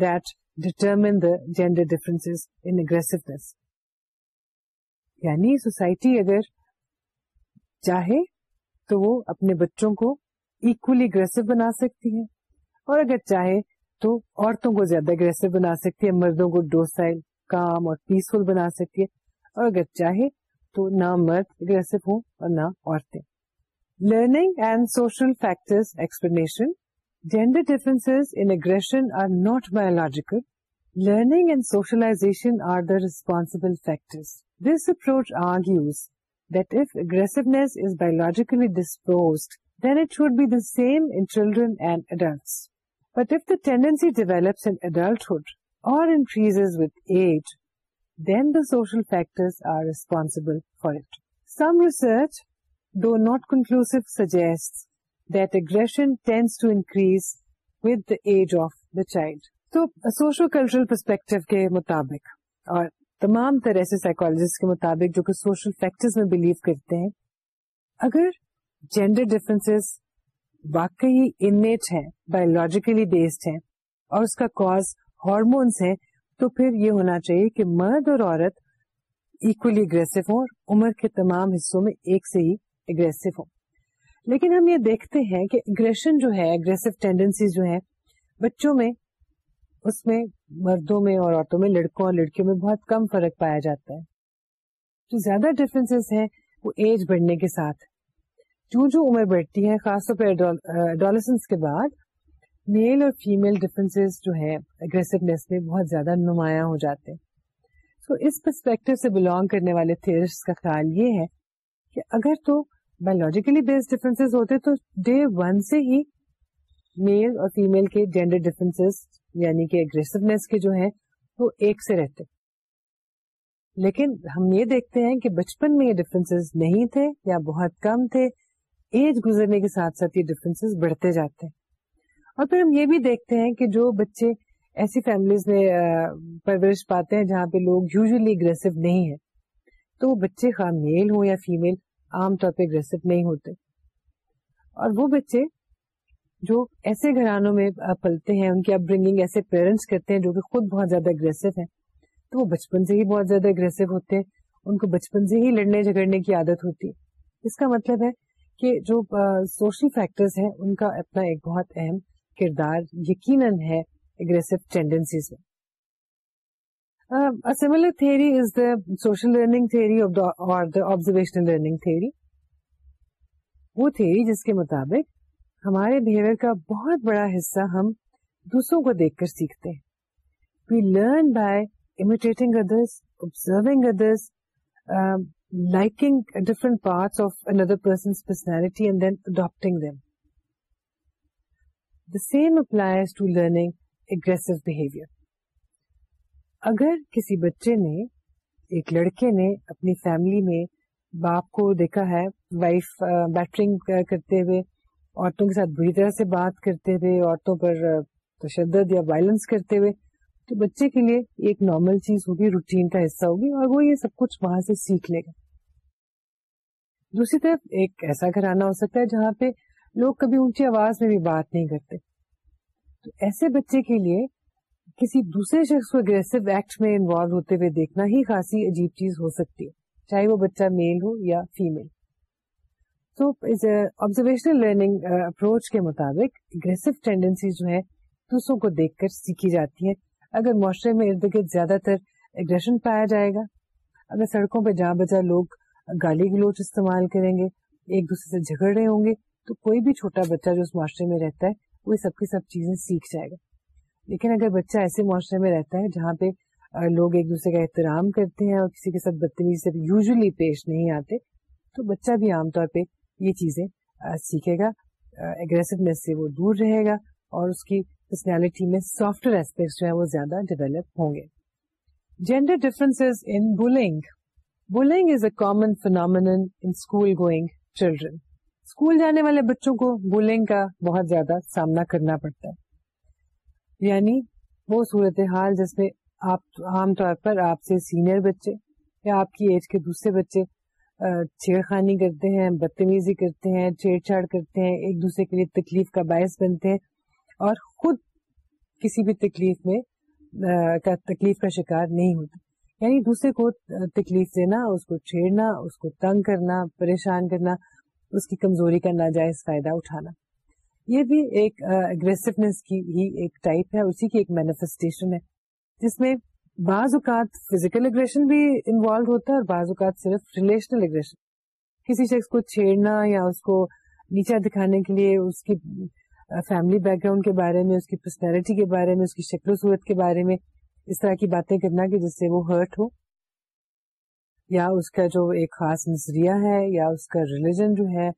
that determine the gender differences in aggressiveness یعنی society اگر چاہے تو وہ اپنے بچوں کو equally aggressive بنا سکتی ہیں اور اگر چاہے تو عورتوں کو زیادہ اگریسو بنا سکتی ہے مردوں کو ڈوسائل کام اور پیسفل بنا سکتی ہے اور اگر چاہے تو نہ مرد اگریسو ہوں اور نہ عورتیں learning and social factor explanation gender difference aggression are not biological learning and socialization are the responsible factor this approach that that aggressiveness is biologically disposed then it should be the same in children and adults. But if the tendency develops in adulthood or increase with age then the social factors responsible for it some research do not conclusive suggest that aggression tends to increase with age of the child تو social cultural perspective کے مطابق اور تمام طرح سے psychologist کے مطابق جو کہ سوشل فیکٹرز میں بلیو کرتے ہیں اگر جینڈر ڈفرینسز واقعی انیٹ ہے بایولوجیکلی بیسڈ ہے اور اس کا کوز ہارمونس ہے تو پھر یہ ہونا چاہیے کہ مرد اور عورت ایکولی اگریسو ہوں اور عمر کے تمام حصوں میں ایک سے ہی اگریسو ہوں لیکن ہم یہ دیکھتے ہیں کہ اگریشن جو ہے اگریسو ٹینڈینسی جو ہے بچوں میں اس میں مردوں میں اور عورتوں میں لڑکوں اور لڑکیوں میں بہت کم فرق پایا جاتا ہے جو زیادہ ڈفرینس ہے وہ ایج بڑھنے کے ساتھ جو جو عمر بیٹھتی ہے خاص طور پہ ڈالسنس کے بعد میل اور فیمل ڈفرینس جو ہے اگریسونیس میں بہت زیادہ نمایاں ہو جاتے ہیں سو اس پرسپیکٹو سے بلانگ کرنے والے تھیئرس کا خیال یہ ہے کہ اگر تو بایولوجیکلی بیسڈ ڈفرینس ہوتے تو ڈے ون سے ہی میل اور فیمل کے جینڈر ڈفرینس یعنی کہ اگریسونیس کے جو ہیں وہ ایک سے رہتے لیکن ہم یہ دیکھتے ہیں کہ بچپن میں یہ ڈفرینسز نہیں تھے یا بہت کم تھے ایج گزرنے کے ساتھ ساتھ یہ ڈفرینس بڑھتے جاتے ہیں اور پھر ہم یہ بھی دیکھتے ہیں کہ جو بچے ایسی فیملیز میں پرورش پاتے ہیں جہاں پہ لوگ یوزلی اگریسو نہیں ہیں تو وہ بچے خواہ میل ہوں یا فیمل عام طور پہ اگریسو نہیں ہوتے اور وہ بچے جو ایسے گھرانوں میں پلتے ہیں ان کی اپ برنگنگ ایسے پیرنٹس کرتے ہیں جو کہ خود بہت زیادہ اگریسو ہیں تو وہ بچپن سے ہی بہت زیادہ اگریسو ہوتے ہیں ان کو بچپن سے ہی لڑنے جھگڑنے کی عادت ہوتی ہے اس کا مطلب ہے کہ جو سوشل فیکٹرز ہیں ان کا اپنا ایک بہت اہم کردار یقیناً ہے اگریسو ٹینڈنسیز میں similar theory is the social learning theory or the observational learning theory وہ تھیری جس کے مطابق ہمارے بہیویئر کا بہت بڑا حصہ ہم دوسروں کو دیکھ کر سیکھتے ہیں we learn by imitating others observing others liking different The personality and adapting applies to learning اگر کسی بچے نے ایک لڑکے نے اپنی فیملی میں باپ کو دیکھا ہے وائف بیٹرنگ کرتے ہوئے عورتوں کے ساتھ بری طرح سے بات کرتے ہوئے عورتوں پر تشدد یا وائلنس کرتے ہوئے تو بچے کے لیے ایک نارمل چیز ہوگی روٹین کا حصہ ہوگی اور وہ یہ سب کچھ وہاں سے سیکھ لے گا دوسری طرف ایک ایسا گھرانہ ہو سکتا ہے جہاں پہ لوگ کبھی اونچی آواز میں بھی بات نہیں کرتے تو ایسے بچے کے لیے کسی دوسرے شخص کو اگریسو ایکٹ میں انوالو ہوتے ہوئے دیکھنا ہی خاصی عجیب چیز ہو سکتی ہے چاہے وہ بچہ میل ہو یا فیمل تو آبزرویشنل لرننگ اپروچ کے مطابق اگریسو ٹینڈنسی جو ہے دوسروں کو دیکھ کر سیکھی جاتی ہے اگر معاشرے میں ارد گرد زیادہ تر اگریشن پایا جائے گا اگر سڑکوں پہ جہاں بجا لوگ گالی گلوچ استعمال کریں گے ایک دوسرے سے جھگڑ رہے ہوں گے تو کوئی بھی چھوٹا بچہ جو اس معاشرے میں رہتا ہے وہ سب کی سب چیزیں سیکھ جائے گا لیکن اگر بچہ ایسے معاشرے میں رہتا ہے جہاں پہ لوگ ایک دوسرے کا احترام کرتے ہیں اور کسی کے ساتھ بدتمیزی سے یوزلی پیش نہیں آتے تو بچہ بھی عام طور پہ یہ چیزیں سیکھے گا اگریسونیس سے وہ دور رہے گا اور اس کی پرسنالٹی میں سافٹ ویئر ایسپیکٹ جو ہے وہ زیادہ ڈیولپ ہوں گے gender difference bullying is a common in school going children school جانے والے بچوں کو بلنگ کا بہت زیادہ سامنا کرنا پڑتا ہے یعنی وہ صورت حال جس میں آپ عام طور پر آپ سے سینئر بچے یا آپ کی ایج کے دوسرے بچے چھیڑخانی کرتے ہیں بدتمیزی کرتے ہیں چھیڑ چھاڑ کرتے ہیں ایک دوسرے کے لیے تکلیف کا باعث بنتے ہیں اور خود کسی بھی تکلیف میں تکلیف کا شکار نہیں ہوتا یعنی دوسرے کو تکلیف دینا اس کو چھیڑنا اس کو تنگ کرنا پریشان کرنا اس کی کمزوری کا ناجائز فائدہ اٹھانا یہ بھی ایک اگریسونیس کی ہی ایک ٹائپ ہے اسی کی ایک مینیفیسٹیشن ہے جس میں بعض اوقات فزیکل اگریشن بھی انوالو ہوتا ہے اور بعض اوقات صرف ریلیشنل اگریشن کسی شخص کو چھیڑنا یا اس کو نیچا دکھانے کے لیے اس کی فیملی بیک گراؤنڈ کے بارے میں اس کی پرسنالٹی کے بارے میں اس کی شکل و صورت کے بارے میں اس طرح کی باتیں کرنا کہ جس سے وہ ہرٹ ہو یا اس کا جو ایک خاص نظریہ ہے یا اس کا ریلیجن جو ہے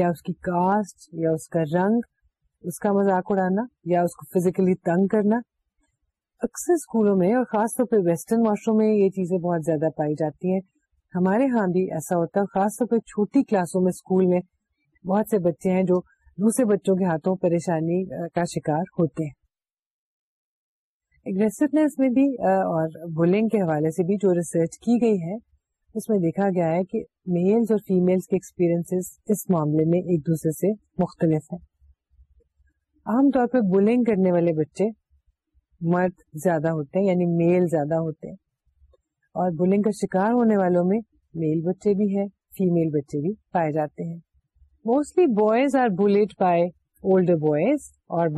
یا اس کی کاسٹ یا اس کا رنگ اس کا مذاق اڑانا یا اس کو فزیکلی تنگ کرنا اکثر اسکولوں میں اور خاص طور پہ ویسٹرن معاشروں میں یہ چیزیں بہت زیادہ پائی جاتی ہیں ہمارے ہاں بھی ایسا ہوتا ہے خاص طور پہ چھوٹی کلاسوں میں اسکول میں بہت سے بچے ہیں جو دوسرے بچوں کے ہاتھوں پریشانی کا شکار ہوتے ہیں اگریسونیس میں بھی اور بلنگ کے حوالے سے بھی جو ریسرچ کی گئی ہے اس میں دیکھا گیا ہے کہ میلز اور فیملس کے ایکسپیرئنس اس معاملے میں ایک دوسرے سے مختلف ہیں عام طور پہ بلنگ کرنے والے بچے مرد زیادہ ہوتے ہیں یعنی میل زیادہ ہوتے ہیں اور بلنگ کا شکار ہونے والوں میں میل بچے بھی ہیں فیمل بچے بھی پائے جاتے ہیں mostly boys are by old teasing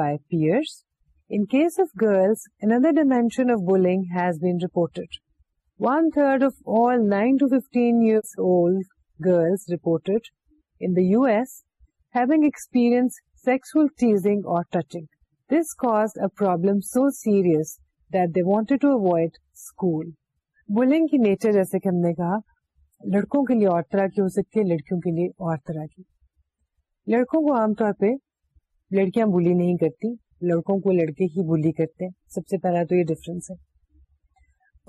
or touching this cause a problem so serious that they wanted to avoid school bullying کی نیچر جیسے کہ ہم نے کہا لڑکوں کے لیے اور طرح کی ہو سکتی ہے لڑکیوں کے لیے اور طرح کی لڑکوں کو عام طور پہ لڑکیاں بولی نہیں کرتی لڑکوں کو لڑکے ہی بولی کرتے سب سے پہلا تو یہ ڈفرینس ہے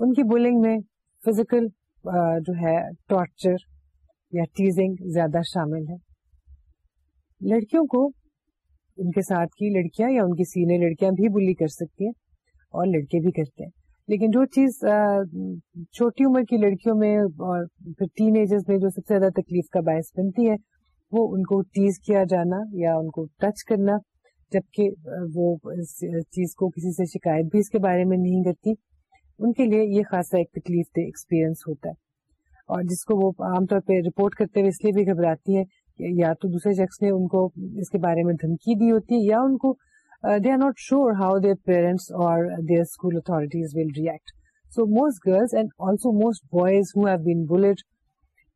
ان کی بولنگ میں فزیکل جو ہے ٹارچر یا ٹیزنگ زیادہ شامل ہے لڑکیوں کو ان کے ساتھ کی لڑکیاں یا ان کی سینے لڑکیاں بھی بولی کر سکتی ہیں اور لڑکے بھی کرتے ہیں لیکن جو چیز چھوٹی عمر کی لڑکیوں میں اور پھر ٹین ایجرز میں جو سب سے زیادہ تکلیف کا باعث بنتی ہے وہ ان کو ٹیز کیا جانا یا ان کو ٹچ کرنا جبکہ وہ چیز کو کسی سے شکایت بھی اس کے بارے میں نہیں کرتی ان کے لیے یہ خاصا ایک تکلیف دہ ایکسپیرئنس ہوتا ہے اور جس کو وہ عام طور پہ رپورٹ کرتے ہوئے اس لیے بھی گھبراتی ہے یا تو دوسرے شخص نے ان کو اس کے بارے میں دھمکی دی ہوتی ہے یا ان کو they are not sure how their parents or their school authorities will react so most most and also boys who have been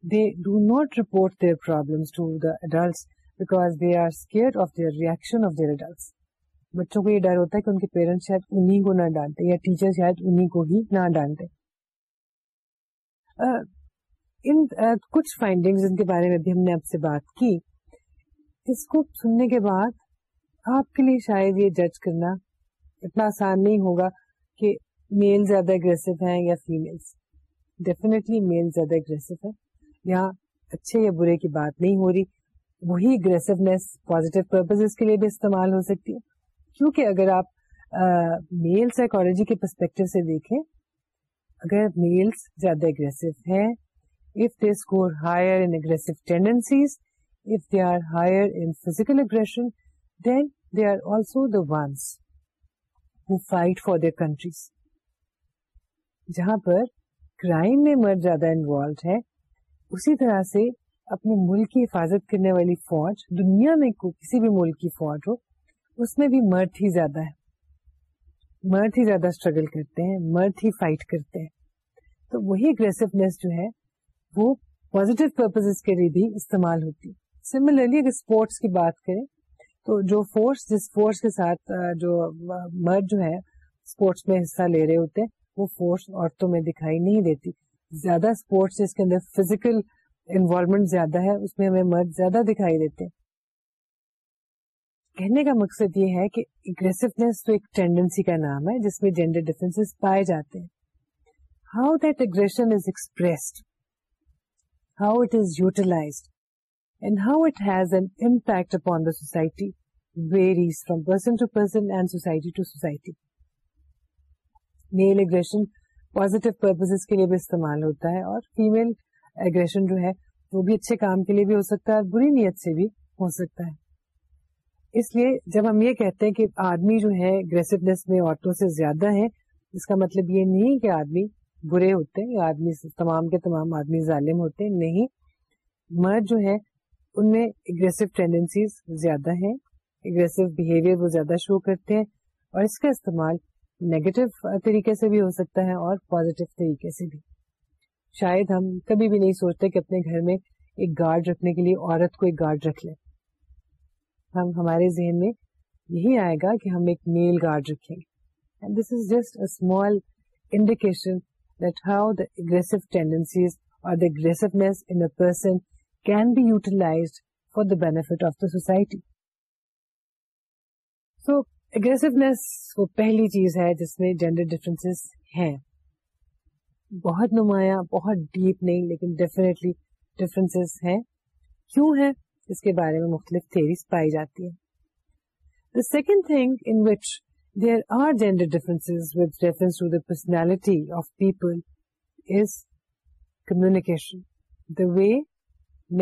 they do not report their problems to the adults because they are scared of their reaction of their adults. بچوں کو یہ ڈر ہوتا ہے کہ ان کے parents شاید انہیں کو نہ ڈانٹے یا ٹیچر شاید انہیں کو ہی نہ ڈانٹے کچھ فائنڈنگ ان کے بارے میں بھی ہم نے آپ سے بات کی اس کو سننے کے بعد آپ کے لیے شاید یہ جج کرنا اتنا آسان نہیں ہوگا کہ میل زیادہ اگریسو ہیں یا فیمیلس ڈیفینیٹلی میل زیادہ اگریسو ہے اچھے یا برے کی بات نہیں ہو رہی وہی اگریسونیس پوزیٹو پرپز کے لیے بھی استعمال ہو سکتی ہے کیونکہ اگر آپ میل سائیکولوجی کے پرسپیکٹو سے دیکھیں اگر میلس زیادہ اگریسو اگریسو ہیں if if they they they score higher higher in in tendencies are are aggression then also the ones who fight for their countries جہاں پر کرائم میں مرد زیادہ انوالو ہے اسی طرح سے اپنے ملک کی حفاظت کرنے والی فوج دنیا میں کو کسی بھی ملک کی فوج ہو اس میں بھی مرد ہی زیادہ ہے مرد ہی زیادہ اسٹرگل کرتے ہیں مرد ہی فائٹ کرتے ہیں تو وہی اگریسونیس جو ہے وہ پوزیٹو پرپز کے لیے بھی استعمال ہوتی ہے اگر اسپورٹس کی بات کریں تو جو فورس جس فورس کے ساتھ جو مرد جو ہے اسپورٹس میں حصہ لے رہے ہوتے ہیں وہ فورس عورتوں میں دکھائی نہیں دیتی زیادہ اسپورٹس جس کے اندر فزیکل انوالومنٹ زیادہ ہے اس میں ہمیں مرد زیادہ دکھائی دیتے کہنے کا مقصد یہ ہے کہ اگریسونیس تو ایک ٹینڈنسی کا نام ہے جس میں جینڈر ڈیفرنس پائے جاتے ہیں how that aggression is expressed how it is utilized and how it has an impact upon the society varies from person to person and society to society male aggression positive purpose کے لیے بھی استعمال ہوتا ہے اور female aggression جو ہے وہ بھی اچھے کام کے لیے بھی ہو سکتا ہے اور بری نیت سے بھی ہو سکتا ہے اس لیے جب ہم یہ کہتے ہیں کہ آدمی جو ہے اگریسونیس میں عورتوں سے زیادہ ہے اس کا مطلب یہ نہیں کہ آدمی برے ہوتے یا آدمی تمام کے تمام آدمی ظالم ہوتے ہیں نہیں مرد جو ہے ان میں اگریسو ٹینڈنسیز زیادہ ہیں اگریسو بہیویئر وہ زیادہ شو کرتے ہیں اور اس کا استعمال نیگیٹو طریقے سے بھی ہو سکتا ہے اور پازیٹیو طریقے سے بھی شاید ہم کبھی بھی نہیں سوچتے کہ اپنے گھر میں ایک گارڈ رکھنے کے لیے عورت کو ایک گارڈ رکھ لیں ہم ہمارے ذہن میں یہی آئے گا کہ ہم ایک میل گارڈ رکھیں and this is just a small indication that how the aggressive tendencies or the aggressiveness in a person can be utilized for the benefit of the society so aggressiveness وہ پہلی چیز ہے جس میں gender difference ہیں بہت نمایاں بہت ڈیپ نہیں لیکن ڈیفینیٹلی ڈفرینس ہیں کیوں ہے اس کے بارے میں مختلف تھیریز پائی جاتی ہیں the second thing in which there are gender difference with reference to the personality of people is communication the way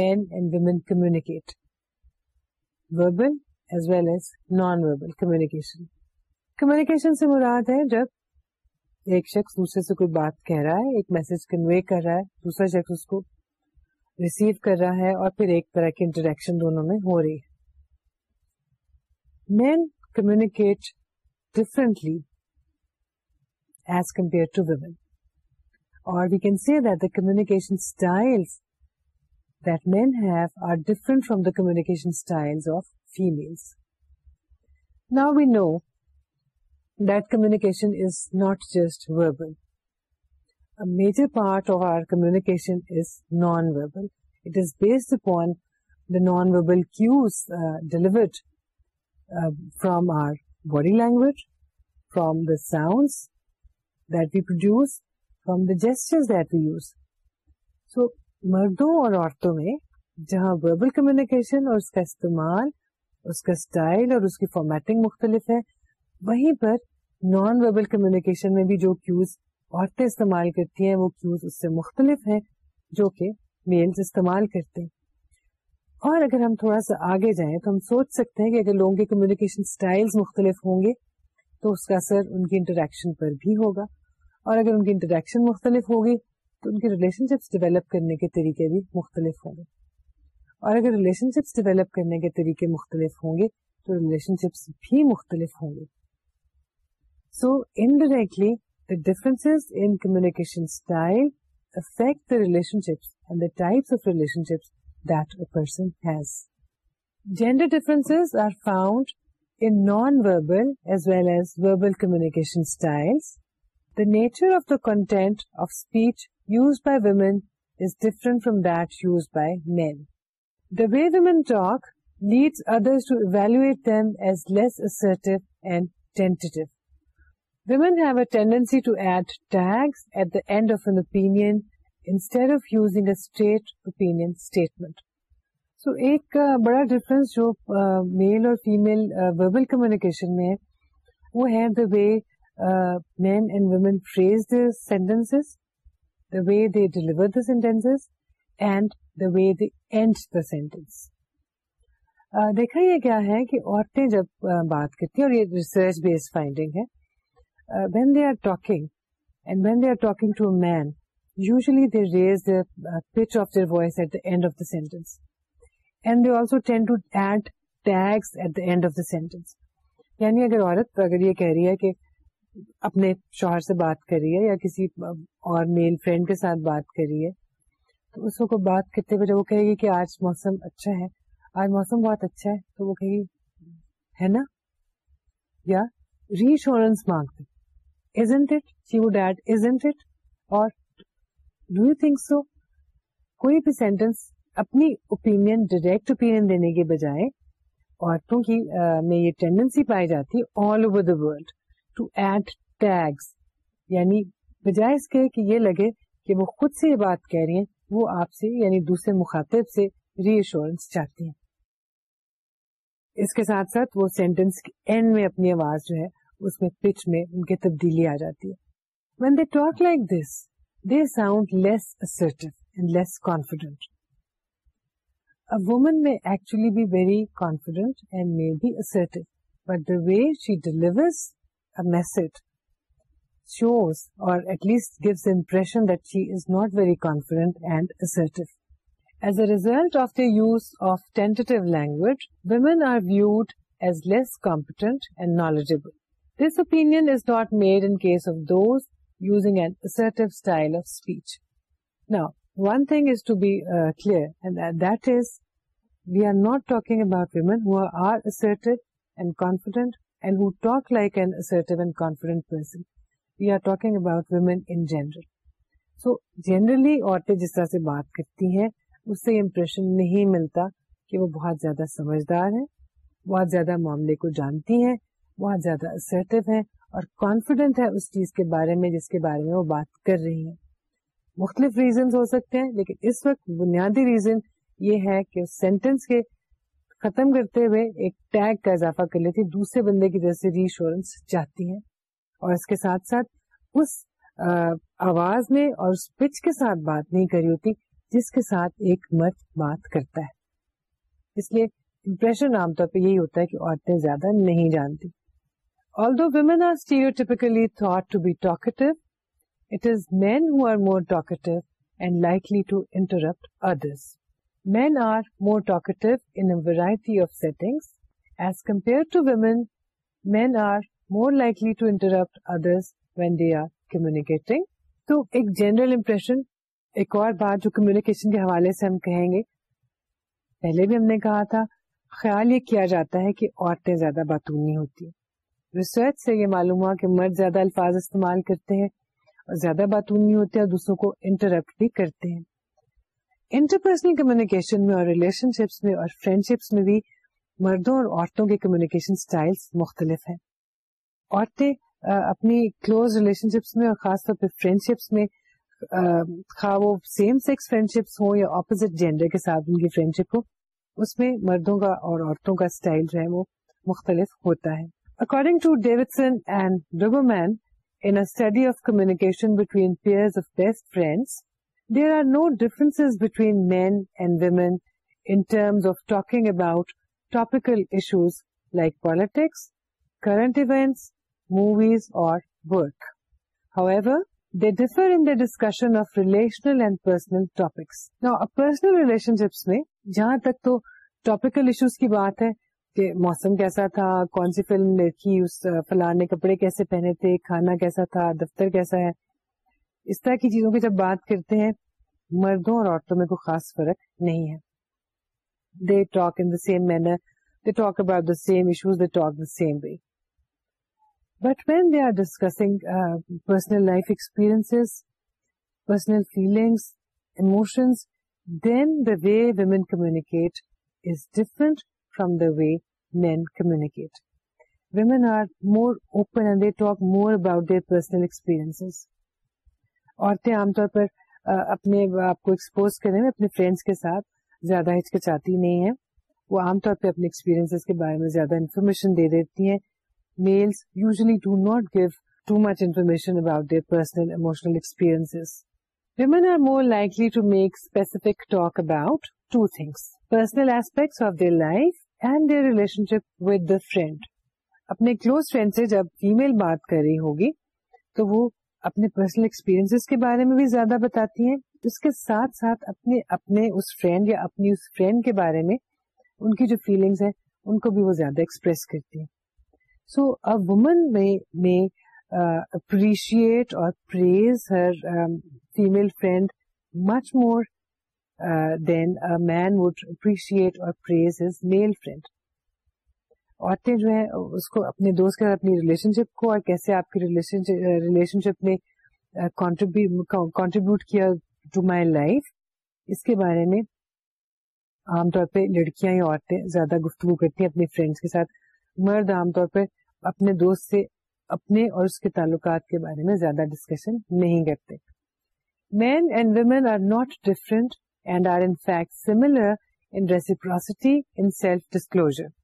men and women verbal communication سے مراد ہے جب ایک شخص دوسرے سے کوئی بات کہہ رہا ہے ایک میسج کنوے کر رہا ہے دوسرا شخص اس کو ریسیو کر رہا ہے اور پھر ایک طرح کی انٹریکشن دونوں میں ہو رہی ہے men differently as compare to women or we can see that the communication style that men have are different from the communication styles of females. Now we know that communication is not just verbal. A major part of our communication is non-verbal. It is based upon the non-verbal cues uh, delivered uh, from our body language, from the sounds that we produce, from the gestures that we use. So مردوں اور عورتوں میں جہاں verbal communication اور اس کا استعمال اس کا اسٹائل اور اس کی فارمیٹنگ مختلف ہے وہیں پر نان وربل کمیونیکیشن میں بھی جو کیوز عورتیں استعمال کرتی ہیں وہ کیوز اس سے مختلف ہیں جو کہ میلز استعمال کرتے ہیں اور اگر ہم تھوڑا سا آگے جائیں تو ہم سوچ سکتے ہیں کہ اگر لوگوں کے کمیونیکیشن اسٹائل مختلف ہوں گے تو اس کا اثر ان کی انٹریکشن پر بھی ہوگا اور اگر ان کی انٹریکشن مختلف ہوگی تو ان کے ریلیشن شپس ڈیولپ کرنے کے طریقے بھی مختلف ہوں گے اور اگر ریلیشن شپس ڈیولپ کرنے کے طریقے مختلف ہوں گے تو ریلیشن شپس بھی مختلف ہوں گے so indirectly the the the difference in communication style affect relation relation ships ships and types of that a person has gender difference are found in non verbal as well as verbal communication style the nature of the content of speech use by women is different from that use by men the way voice lead other evaluate as less اصو tentative women tendency to add tags at the end of an opinion instead of using opinion statement so ایک بڑا difference جو میل اور female verbal communication میں ہے وہ ہے the way men and women phrase the sentence the way deliver the sentence and the way add the sentence دیکھا یہ کیا ہے کہ عورتیں جب بات کرتی ہیں اور یہ ریسرچ فائنڈنگ ہے when they are talking and when they are talking to a man usually they raise the pitch of their voice at the end of the sentence and they also tend to add tags at the end of the sentence یعنی اگر عورت اگر یہ کہہ رہی ہے کہ اپنے شوہر سے بات کری ہے یا کسی اور میل فرینڈ کے ساتھ بات کری ہے تو اس کو بات کرتے ہوئے جب وہ کہے گی کہ آج موسم اچھا ہے آج موسم بہت اچھا ہے تو وہ کہے گی ہے نا یا ریشورنس مانگتے isn't it see woo that isn't it or do you think so کوئی بھی سینٹینس اپنی اوپین ڈائریکٹ اوپین دینے کے بجائے عورتوں کی میں یہ ٹینڈنسی پائی جاتی all over the world to add tags یعنی بجائے اس کے کہ یہ لگے کہ وہ خود سے یہ بات کہہ رہی ہیں وہ آپ سے یعنی دوسرے مخاطب سے ری ایشورینس چاہتی ہیں اس کے ساتھ ساتھ وہ سینٹینس کے اینڈ میں اپنی آواز جو ہے اس میں پچ میں ان کی تبدیلی آ جاتی ہے when they talk like this they sound less assertive and less confident woman may actually be very confident and may be assertive but the way she delivers a message shows, or at least gives the impression that she is not very confident and assertive. As a result of the use of tentative language, women are viewed as less competent and knowledgeable. This opinion is not made in case of those using an assertive style of speech. Now, one thing is to be uh, clear, and that is, we are not talking about women who are assertive and confident بہت زیادہ معاملے کو جانتی ہیں بہت زیادہ اور confident ہے اس چیز کے بارے میں جس کے بارے میں وہ بات کر رہی ہیں مختلف ریزنز ہو سکتے ہیں لیکن اس وقت بنیادی ریزن یہ ہے کہ ختم کرتے ہوئے ایک ٹیگ کا اضافہ کر لیتی دوسرے بندے کی طرف سے ریشورنس چاہتی ہے اور اس کے ساتھ ساتھ اس آواز میں اور اس پچ کے ساتھ بات نہیں کری ہوتی جس کے ساتھ ایک مرد بات کرتا ہے اس لیے امپریشن عام طور پہ یہی ہوتا ہے کہ عورتیں زیادہ نہیں جانتی Although women are stereotypically thought to be talkative, it is men who are more talkative and likely to interrupt others. Men are more curt compare ایک اور بات جو کمیونیکیشن کے حوالے سے ہم کہیں گے پہلے بھی ہم نے کہا تھا خیال یہ کیا جاتا ہے کہ عورتیں زیادہ باتونی ہوتی ہیں ریسرچ سے یہ معلوم ہوا کہ مرد زیادہ الفاظ استعمال کرتے ہیں اور زیادہ باتونی ہوتے ہیں اور دوسروں کو انٹرپٹ بھی کرتے ہیں انٹرپرسنل کمیونیکیشن میں اور ریلیشن شپس میں اور فرینڈ شپس میں بھی مردوں اور عورتوں کے کمیونیکیشن اسٹائل مختلف ہیں عورتیں اپنی کلوز ریلیشن شپس میں اور خاص طور پہ فرینڈ شپس میں خواہ وہ سیم سیکس فرینڈ شپس ہوں یا اپوزٹ جینڈر کے ساتھ ان کی فرینڈ شپ ہو اس میں مردوں کا اور عورتوں کا اسٹائل جو ہے وہ مختلف ہوتا ہے according to Davidson and in study of communication between peer there are no difference between men and women in terms of talking about topical issues like politics current events movies or differ discussion of relational and personal topics personal relation ships میں جہاں تک تو ٹاپکل issues کی بات ہے کہ موسم کیسا تھا کون سی فلم دیکھی اس فلانے کپڑے کیسے پہنے تھے کھانا کیسا تھا دفتر کیسا ہے اس طرح کی چیزوں کی جب بات کرتے ہیں مردوں اور عورتوں میں کوئی خاص فرق نہیں ہے they talk in same manner they talk about the same issues they talk the same way but when they are discussing personal life experience personal feelings emotions then the way women communicate is different from the way men communicate women are more open and they talk more about their personal عورتیں عام طور پر اپنے آپ کو expose کرنے میں اپنے friends کے ساتھ زیادہ ہچکچاتی نہیں ہیں وہ عام طور پہ اپنے ایکسپیرینس کے بارے میں زیادہ انفارمیشن دے دیتی ہیں males usually do not give too much information about their personal emotional experience women are more likely to make specific talk about to things personal aspects of their life and their relation ship with the friend اپنے close friend سے جب female بات کر رہی ہوگی تو وہ اپنے پرسنل ایکسپیرئنس کے بارے میں بھی زیادہ بتاتی ہیں اس کے ساتھ ساتھ اپنے اپنے اس فرینڈ یا اپنی اس فرینڈ کے بارے میں ان کی جو فیلنگس ہیں ان کو بھی وہ زیادہ ایکسپریس کرتی ہیں سو ا وومن میں اپریشیٹ اور praise her female friend much more than would appreciate اور عورتیں جو ہیں اس کو اپنے دوست کے ساتھ اپنی ریلیشن شپ کو اور کیسے آپ کی ریلیشن شپ نے کانٹریبیوٹ کیا ٹو مائی لائف اس کے بارے میں عام طور پہ لڑکیاں یا عورتیں زیادہ گفتگو کرتی ہیں اپنے فرینڈس کے ساتھ مرد عام طور پہ اپنے دوست سے اپنے اور اس کے تعلقات کے بارے میں زیادہ ڈسکشن نہیں کرتے men and women are not different and are in fact similar in reciprocity in self disclosure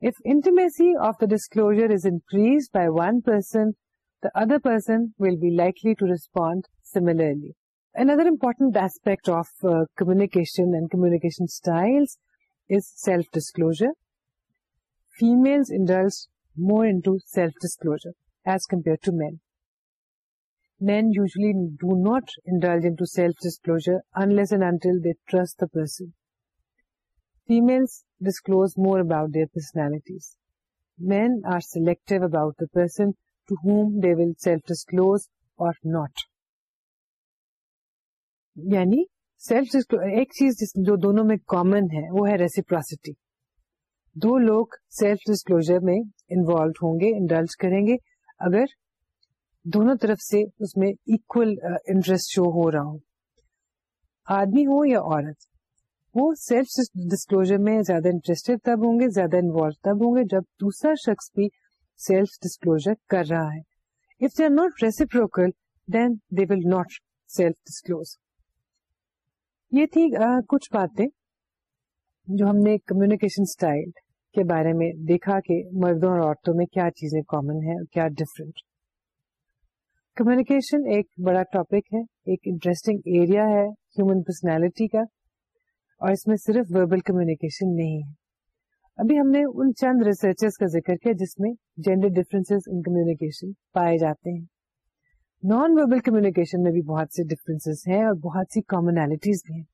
If intimacy of the disclosure is increased by one person, the other person will be likely to respond similarly. Another important aspect of uh, communication and communication styles is self-disclosure. Females indulge more into self-disclosure as compared to men. Men usually do not indulge into self-disclosure unless and until they trust the person. Female disclose more about their personalities men are select about پر ایک دونوں میں common ہے وہ ہے reciprocity دو لوگ self disclosure میں involve ہوں گے انڈلج کریں گے اگر دونوں طرف سے اس میں اکول انٹرسٹ شو ہو رہا ہو آدمی ہو یا عورت وہ سیلف ڈسکلوجر میں زیادہ انٹرسٹ تب ہوں گے زیادہ انوالو تب ہوں گے جب دوسرا شخص بھی سیلف ڈسکلوجر کر رہا ہے if they they are reciprocal then will not self disclose یہ تھی کچھ باتیں جو ہم نے کمیونیکیشن اسٹائل کے بارے میں دیکھا کہ مردوں اور عورتوں میں کیا چیزیں کامن ہیں اور کیا ڈفرینٹ کمیونیکیشن ایک بڑا ٹاپک ہے ایک انٹرسٹنگ ایریا ہے ہیومن پرسنالٹی کا اور اس میں صرف وربل کمیونیکیشن نہیں ہے ابھی ہم نے ان چند ریسرچر کا ذکر کیا جس میں جینڈر ڈفرینسز ان کمیونیکیشن پائے جاتے ہیں نان وربل کمیونیکیشن میں بھی بہت سے ڈفرینسز ہیں اور بہت سی کامنالٹیز بھی ہیں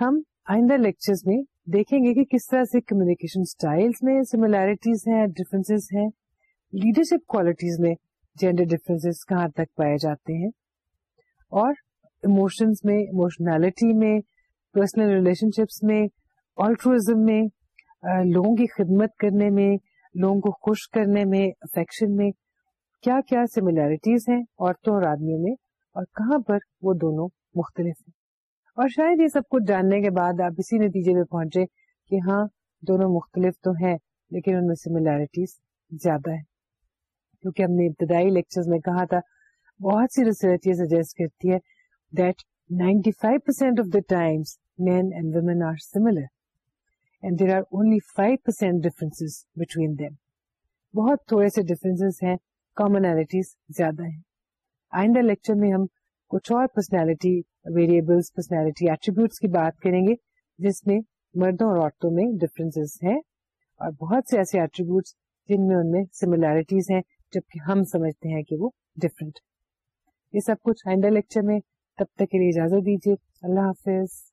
ہم آئندہ لیکچر میں دیکھیں گے کہ کس طرح سے کمیونیکیشن اسٹائل میں سیملیرٹیز ہیں ڈفرینسز ہیں لیڈرشپ کوالٹیز میں جینڈر ڈفرینس کہاں تک پائے جاتے ہیں اور اموشنس میں اموشنالٹی میں پرسنل ریلیشن شپس میں آلٹروزم میں لوگوں کی خدمت کرنے میں لوگوں کو خوش کرنے میں افیکشن میں کیا کیا سملیرٹیز ہیں عورتوں اور اور آدمیوں میں کہاں پر وہ دونوں مختلف ہیں اور شاید یہ سب کچھ جاننے کے بعد آپ اسی نتیجے پہ پہنچے کہ ہاں دونوں مختلف تو ہیں لیکن ان میں سملیرٹیز زیادہ ہے کیونکہ ہم نے ابتدائی لیکچر میں کہا تھا بہت سی ریسرچ یہ سجیسٹ کرتی ہے دیٹ نائنٹی فائیو پرسینٹ ہیں آئندہ لیکچر میں ہم کچھ اور پرسنالٹی ویریبلس پرسنالٹی ایٹریبیوٹس کی بات کریں گے جس میں مردوں اور عورتوں میں ڈفرینس ہیں اور بہت سے ایسے ایٹریبیوٹس جن میں ان میں سملیرٹیز ہیں جبکہ ہم سمجھتے ہیں کہ وہ ڈفرینٹ یہ سب کچھ آئندہ لیکچر میں تب تک کے لیے اجازت دیجیے اللہ حافظ